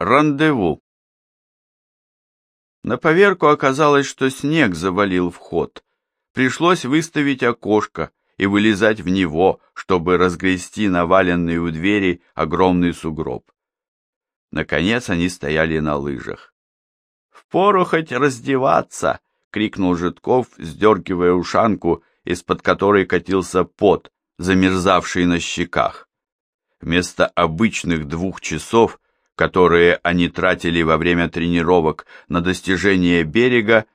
Рандеву. На поверку оказалось, что снег завалил вход. Пришлось выставить окошко и вылезать в него, чтобы разгрести наваленный у двери огромный сугроб. Наконец они стояли на лыжах. «Впору хоть раздеваться!» — крикнул Житков, сдергивая ушанку, из-под которой катился пот, замерзавший на щеках. Вместо обычных двух часов которые они тратили во время тренировок на достижение берега,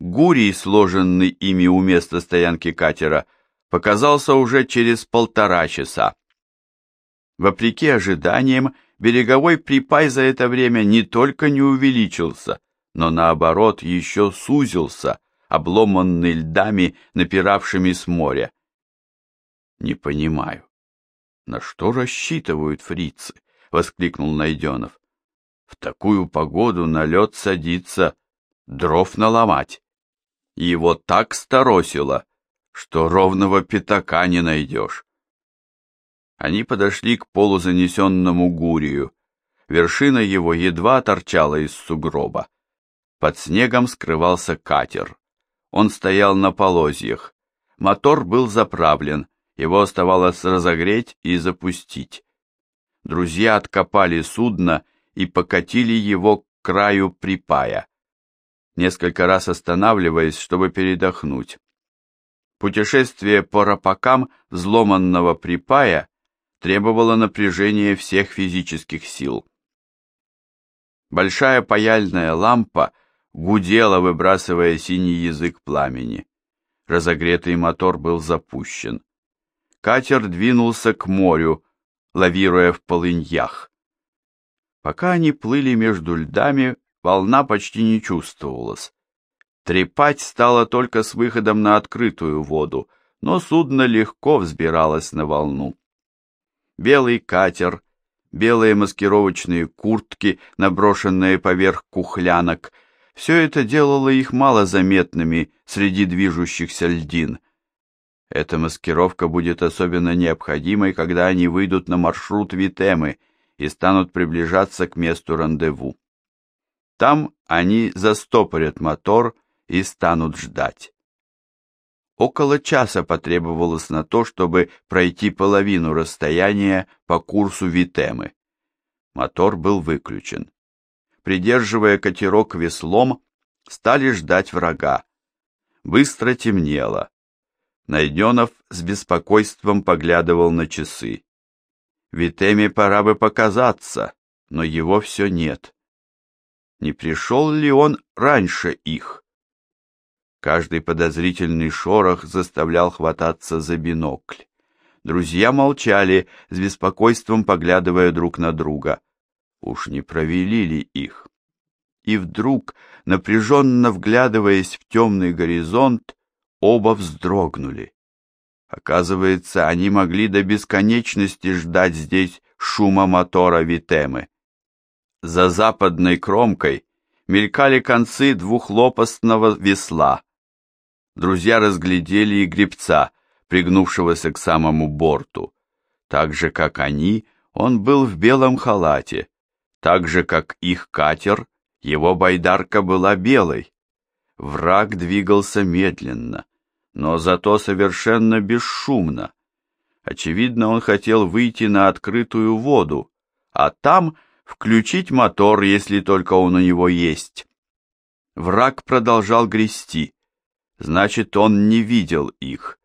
гурий, сложенный ими у места стоянки катера, показался уже через полтора часа. Вопреки ожиданиям, береговой припай за это время не только не увеличился, но наоборот еще сузился, обломанный льдами, напиравшими с моря. Не понимаю, на что рассчитывают фрицы? — воскликнул Найденов. «В такую погоду на лед садиться, дров наломать. Его так сторосило, что ровного пятака не найдешь». Они подошли к полузанесенному гурию. Вершина его едва торчала из сугроба. Под снегом скрывался катер. Он стоял на полозьях. Мотор был заправлен, его оставалось разогреть и запустить друзья откопали судно и покатили его к краю припая, несколько раз останавливаясь, чтобы передохнуть. Путешествие по рапакам взломанного припая требовало напряжения всех физических сил. Большая паяльная лампа гудела, выбрасывая синий язык пламени. Разогретый мотор был запущен. Катер двинулся к морю, лавируя в полыньях. Пока они плыли между льдами, волна почти не чувствовалась. Трепать стало только с выходом на открытую воду, но судно легко взбиралось на волну. Белый катер, белые маскировочные куртки, наброшенные поверх кухлянок, все это делало их малозаметными среди движущихся льдин. Эта маскировка будет особенно необходимой, когда они выйдут на маршрут Витемы и станут приближаться к месту рандеву. Там они застопорят мотор и станут ждать. Около часа потребовалось на то, чтобы пройти половину расстояния по курсу Витемы. Мотор был выключен. Придерживая катерок веслом, стали ждать врага. Быстро темнело. Найденов с беспокойством поглядывал на часы. Витеме пора бы показаться, но его все нет. Не пришел ли он раньше их? Каждый подозрительный шорох заставлял хвататься за бинокль. Друзья молчали, с беспокойством поглядывая друг на друга. Уж не провели ли их? И вдруг, напряженно вглядываясь в темный горизонт, Оба вздрогнули. Оказывается, они могли до бесконечности ждать здесь шума мотора Витемы. За западной кромкой мелькали концы двухлопастного весла. Друзья разглядели и гребца, пригнувшегося к самому борту. Так же, как они, он был в белом халате. Так же, как их катер, его байдарка была белой. Враг двигался медленно, но зато совершенно бесшумно. Очевидно, он хотел выйти на открытую воду, а там включить мотор, если только он у него есть. Враг продолжал грести, значит, он не видел их.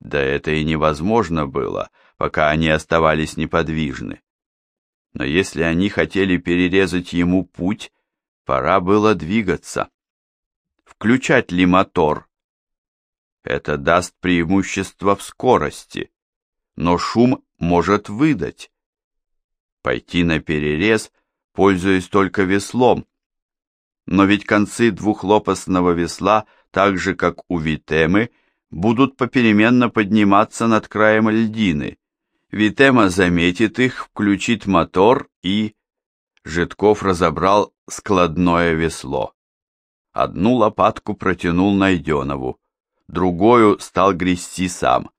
Да это и невозможно было, пока они оставались неподвижны. Но если они хотели перерезать ему путь, пора было двигаться включать ли мотор. Это даст преимущество в скорости, но шум может выдать. Пойти на перерез, пользуясь только веслом. Но ведь концы двухлопастного весла, так же как у Витемы, будут попеременно подниматься над краем льдины. Витема заметит их, включит мотор и... Житков разобрал складное весло. Одну лопатку протянул Найденову, другую стал грести сам.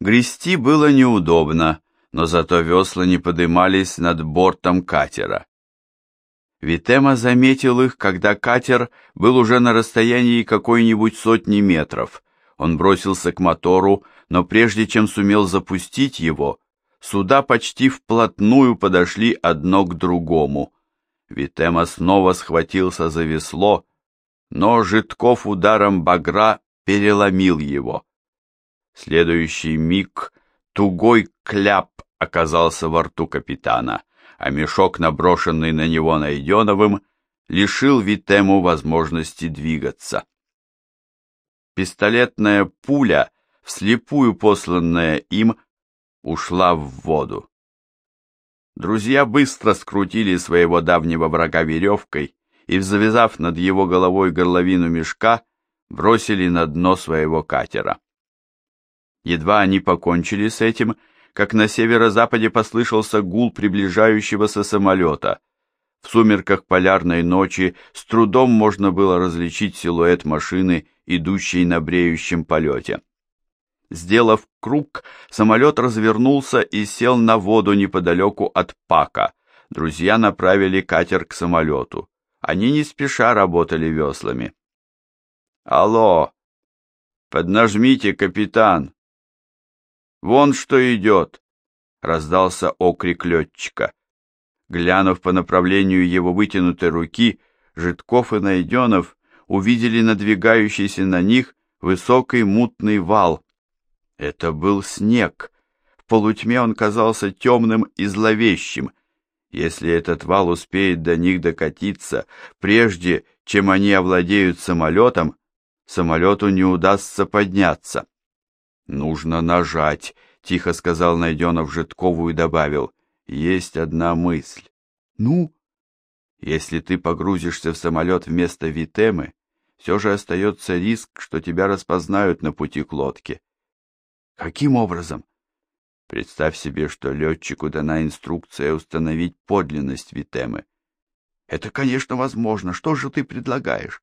Грести было неудобно, но зато весла не подымались над бортом катера. Витема заметил их, когда катер был уже на расстоянии какой-нибудь сотни метров. Он бросился к мотору, но прежде чем сумел запустить его, суда почти вплотную подошли одно к другому. Витема снова схватился за весло, но Житков ударом багра переломил его. следующий миг тугой кляп оказался во рту капитана а мешок, наброшенный на него Найденовым, лишил Витему возможности двигаться. Пистолетная пуля, вслепую посланная им, ушла в воду. Друзья быстро скрутили своего давнего врага веревкой и, завязав над его головой горловину мешка, бросили на дно своего катера. Едва они покончили с этим, как на северо-западе послышался гул приближающегося самолета. В сумерках полярной ночи с трудом можно было различить силуэт машины, идущей на бреющем полете. Сделав круг, самолет развернулся и сел на воду неподалеку от Пака. Друзья направили катер к самолету. Они не спеша работали веслами. «Алло! Поднажмите, капитан!» Вон что идет!» — раздался окрик летчика. Глянув по направлению его вытянутой руки, Житков и Найденов увидели надвигающийся на них высокий мутный вал. Это был снег. В полутьме он казался темным и зловещим. Если этот вал успеет до них докатиться, прежде чем они овладеют самолетом, самолету не удастся подняться. «Нужно нажать», — тихо сказал Найденов Житкову и добавил. «Есть одна мысль». «Ну?» «Если ты погрузишься в самолет вместо Витемы, все же остается риск, что тебя распознают на пути к лодке». «Каким образом?» Представь себе, что летчику дана инструкция установить подлинность Витемы. Это, конечно, возможно. Что же ты предлагаешь?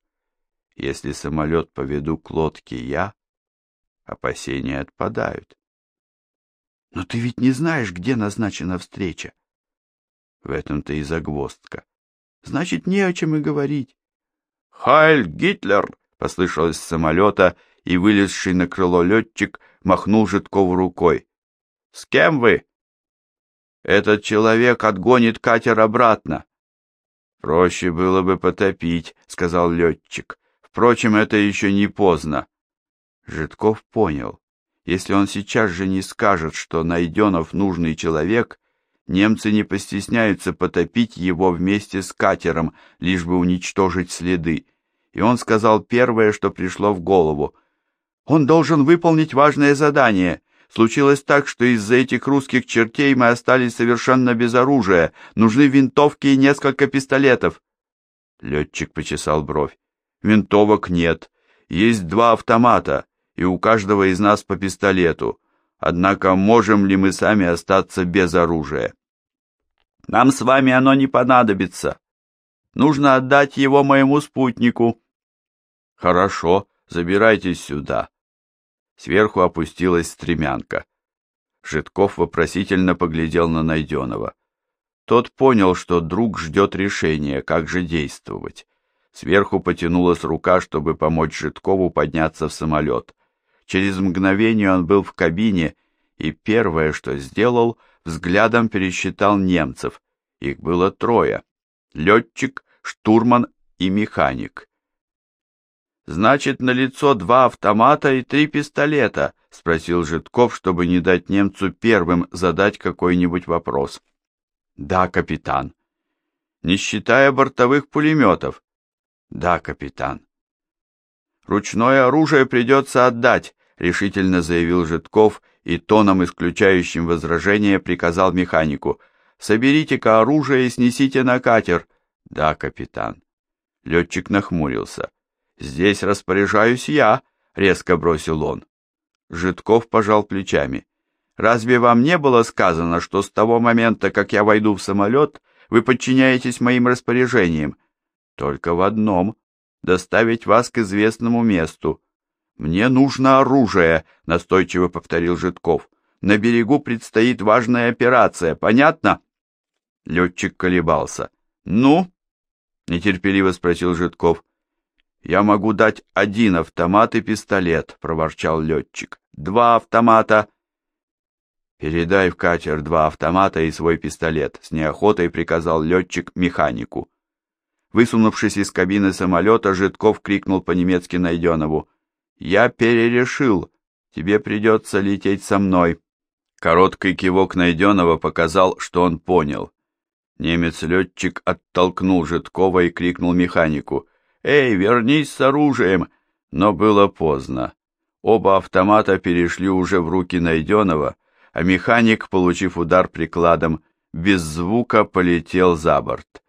Если самолет поведу к лодке я, опасения отпадают. Но ты ведь не знаешь, где назначена встреча. В этом-то и загвоздка. Значит, не о чем и говорить. «Хайль Гитлер!» — послышалось с самолета, и вылезший на крыло летчик махнул Житкову рукой. «С кем вы?» «Этот человек отгонит катер обратно». «Проще было бы потопить», — сказал летчик. «Впрочем, это еще не поздно. Житков понял, если он сейчас же не скажет, что Найденов нужный человек, немцы не постесняются потопить его вместе с катером, лишь бы уничтожить следы. И он сказал первое, что пришло в голову. «Он должен выполнить важное задание. Случилось так, что из-за этих русских чертей мы остались совершенно без оружия. Нужны винтовки и несколько пистолетов». Летчик почесал бровь. «Винтовок нет. Есть два автомата и у каждого из нас по пистолету. Однако можем ли мы сами остаться без оружия? Нам с вами оно не понадобится. Нужно отдать его моему спутнику. Хорошо, забирайтесь сюда. Сверху опустилась стремянка. Житков вопросительно поглядел на Найденова. Тот понял, что друг ждет решения, как же действовать. Сверху потянулась рука, чтобы помочь Житкову подняться в самолет. Через мгновение он был в кабине, и первое, что сделал, взглядом пересчитал немцев. Их было трое. Летчик, штурман и механик. «Значит, на лицо два автомата и три пистолета?» — спросил Житков, чтобы не дать немцу первым задать какой-нибудь вопрос. «Да, капитан». «Не считая бортовых пулеметов?» «Да, капитан». «Ручное оружие придется отдать», — решительно заявил Житков и тоном, исключающим возражение, приказал механику. «Соберите-ка оружие и снесите на катер». «Да, капитан». Летчик нахмурился. «Здесь распоряжаюсь я», — резко бросил он. Житков пожал плечами. «Разве вам не было сказано, что с того момента, как я войду в самолет, вы подчиняетесь моим распоряжениям? Только в одном доставить вас к известному месту. Мне нужно оружие, настойчиво повторил Житков. На берегу предстоит важная операция, понятно? Летчик колебался. Ну, нетерпеливо спросил Житков. Я могу дать один автомат и пистолет, проворчал летчик. Два автомата. Передай в катер два автомата и свой пистолет, с неохотой приказал летчик механику. Высунувшись из кабины самолета, Житков крикнул по-немецки Найденову. «Я перерешил. Тебе придется лететь со мной». Короткий кивок Найденова показал, что он понял. Немец-летчик оттолкнул Житкова и крикнул механику. «Эй, вернись с оружием!» Но было поздно. Оба автомата перешли уже в руки Найденова, а механик, получив удар прикладом, без звука полетел за борт.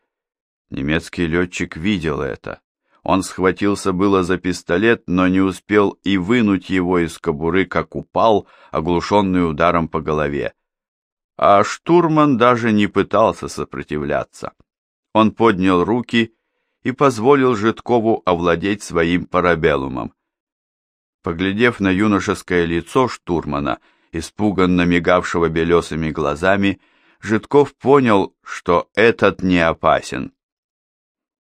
Немецкий летчик видел это. Он схватился было за пистолет, но не успел и вынуть его из кобуры, как упал, оглушенный ударом по голове. А штурман даже не пытался сопротивляться. Он поднял руки и позволил Житкову овладеть своим парабеллумом. Поглядев на юношеское лицо штурмана, испуганно мигавшего белесыми глазами, Житков понял, что этот не опасен.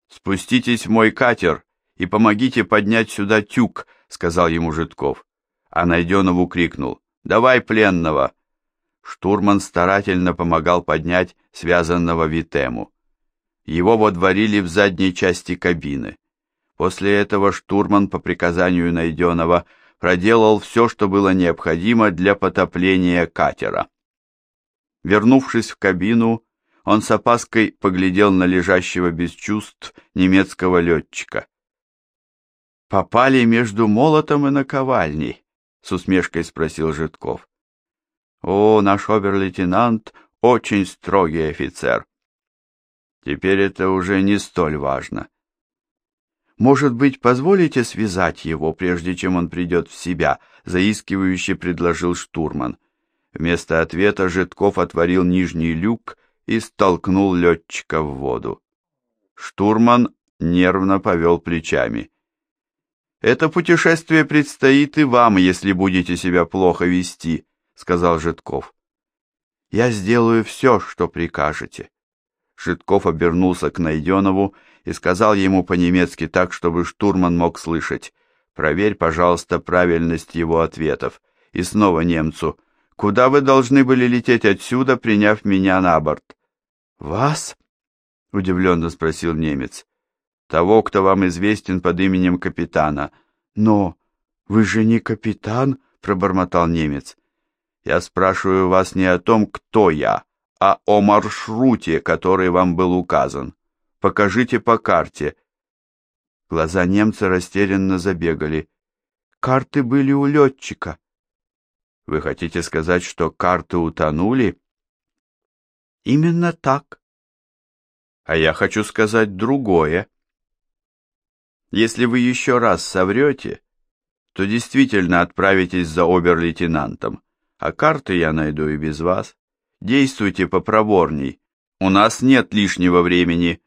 «Спуститесь в мой катер и помогите поднять сюда тюк», — сказал ему Житков. А Найденову крикнул. «Давай пленного!» Штурман старательно помогал поднять связанного Витему. Его водворили в задней части кабины. После этого штурман по приказанию Найденова проделал все, что было необходимо для потопления катера. Вернувшись в кабину, он с опаской поглядел на лежащего без чувств немецкого летчика. «Попали между молотом и наковальней?» — с усмешкой спросил Житков. «О, наш обер-лейтенант очень строгий офицер. Теперь это уже не столь важно. Может быть, позволите связать его, прежде чем он придет в себя?» — заискивающе предложил штурман. Вместо ответа Житков отворил нижний люк и столкнул летчика в воду. Штурман нервно повел плечами. «Это путешествие предстоит и вам, если будете себя плохо вести», — сказал Житков. «Я сделаю все, что прикажете». Житков обернулся к Найденову и сказал ему по-немецки так, чтобы штурман мог слышать. «Проверь, пожалуйста, правильность его ответов». И снова немцу. «Куда вы должны были лететь отсюда, приняв меня на борт?» «Вас?» — удивленно спросил немец. «Того, кто вам известен под именем капитана». «Но вы же не капитан?» — пробормотал немец. «Я спрашиваю вас не о том, кто я, а о маршруте, который вам был указан. Покажите по карте». Глаза немца растерянно забегали. «Карты были у летчика». «Вы хотите сказать, что карты утонули?» Именно так. А я хочу сказать другое. Если вы еще раз соврете, то действительно отправитесь за обер-лейтенантом, а карты я найду и без вас. Действуйте попроворней. У нас нет лишнего времени.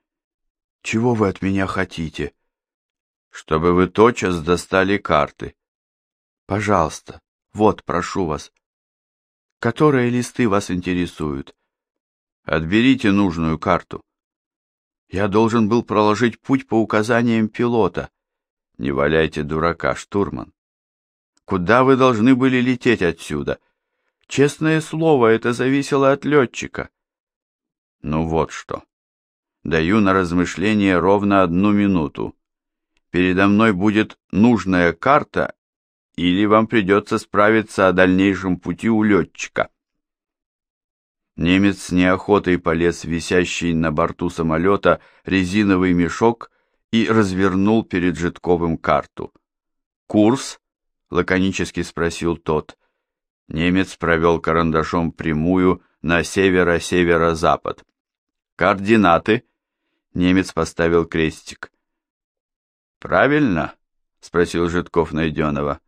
Чего вы от меня хотите? Чтобы вы тотчас достали карты. Пожалуйста, вот, прошу вас. Которые листы вас интересуют? Отберите нужную карту. Я должен был проложить путь по указаниям пилота. Не валяйте дурака, штурман. Куда вы должны были лететь отсюда? Честное слово, это зависело от летчика. Ну вот что. Даю на размышление ровно одну минуту. Передо мной будет нужная карта, или вам придется справиться о дальнейшем пути у летчика. Немец с неохотой полез висящий на борту самолета резиновый мешок и развернул перед Житковым карту. «Курс?» — лаконически спросил тот. Немец провел карандашом прямую на северо-северо-запад. «Координаты?» — немец поставил крестик. «Правильно?» — спросил Житков Найденова.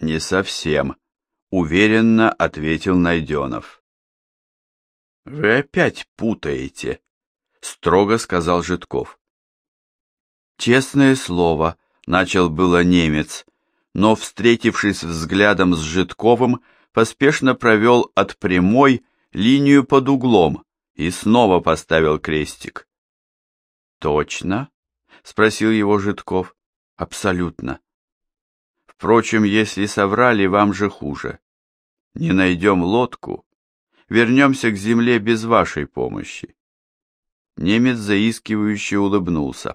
«Не совсем», — уверенно ответил Найденов. «Вы опять путаете», — строго сказал Житков. «Честное слово», — начал было немец, но, встретившись взглядом с Житковым, поспешно провел от прямой линию под углом и снова поставил крестик. Точно? Спросил его Житков. Абсолютно. Впрочем, если соврали, вам же хуже. Не найдем лодку, вернемся к земле без вашей помощи. Немец заискивающе улыбнулся.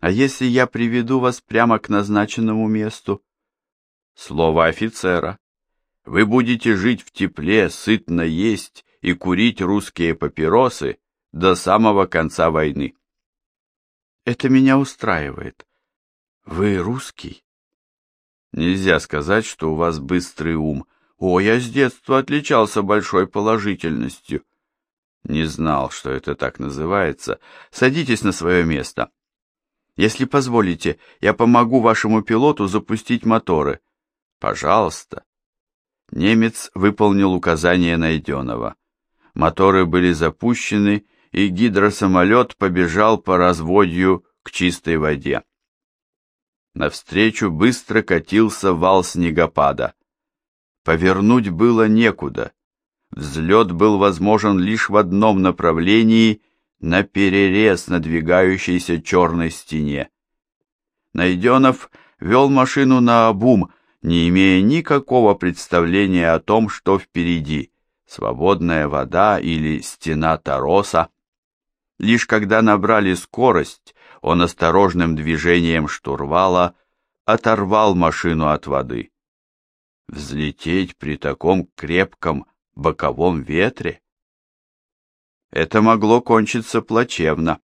А если я приведу вас прямо к назначенному месту? Слово офицера. Вы будете жить в тепле, сытно есть и курить русские папиросы до самого конца войны. Это меня устраивает. Вы русский? Нельзя сказать, что у вас быстрый ум. О, я с детства отличался большой положительностью. Не знал, что это так называется. Садитесь на свое место. Если позволите, я помогу вашему пилоту запустить моторы. Пожалуйста. Немец выполнил указание Найденова. Моторы были запущены, и гидросамолет побежал по разводью к чистой воде. Навстречу быстро катился вал снегопада. Повернуть было некуда. Взлет был возможен лишь в одном направлении, на перерез надвигающейся черной стене. Найденов вел машину на обум, не имея никакого представления о том, что впереди — свободная вода или стена Тароса. Лишь когда набрали скорость, он осторожным движением штурвала оторвал машину от воды. Взлететь при таком крепком боковом ветре? Это могло кончиться плачевно.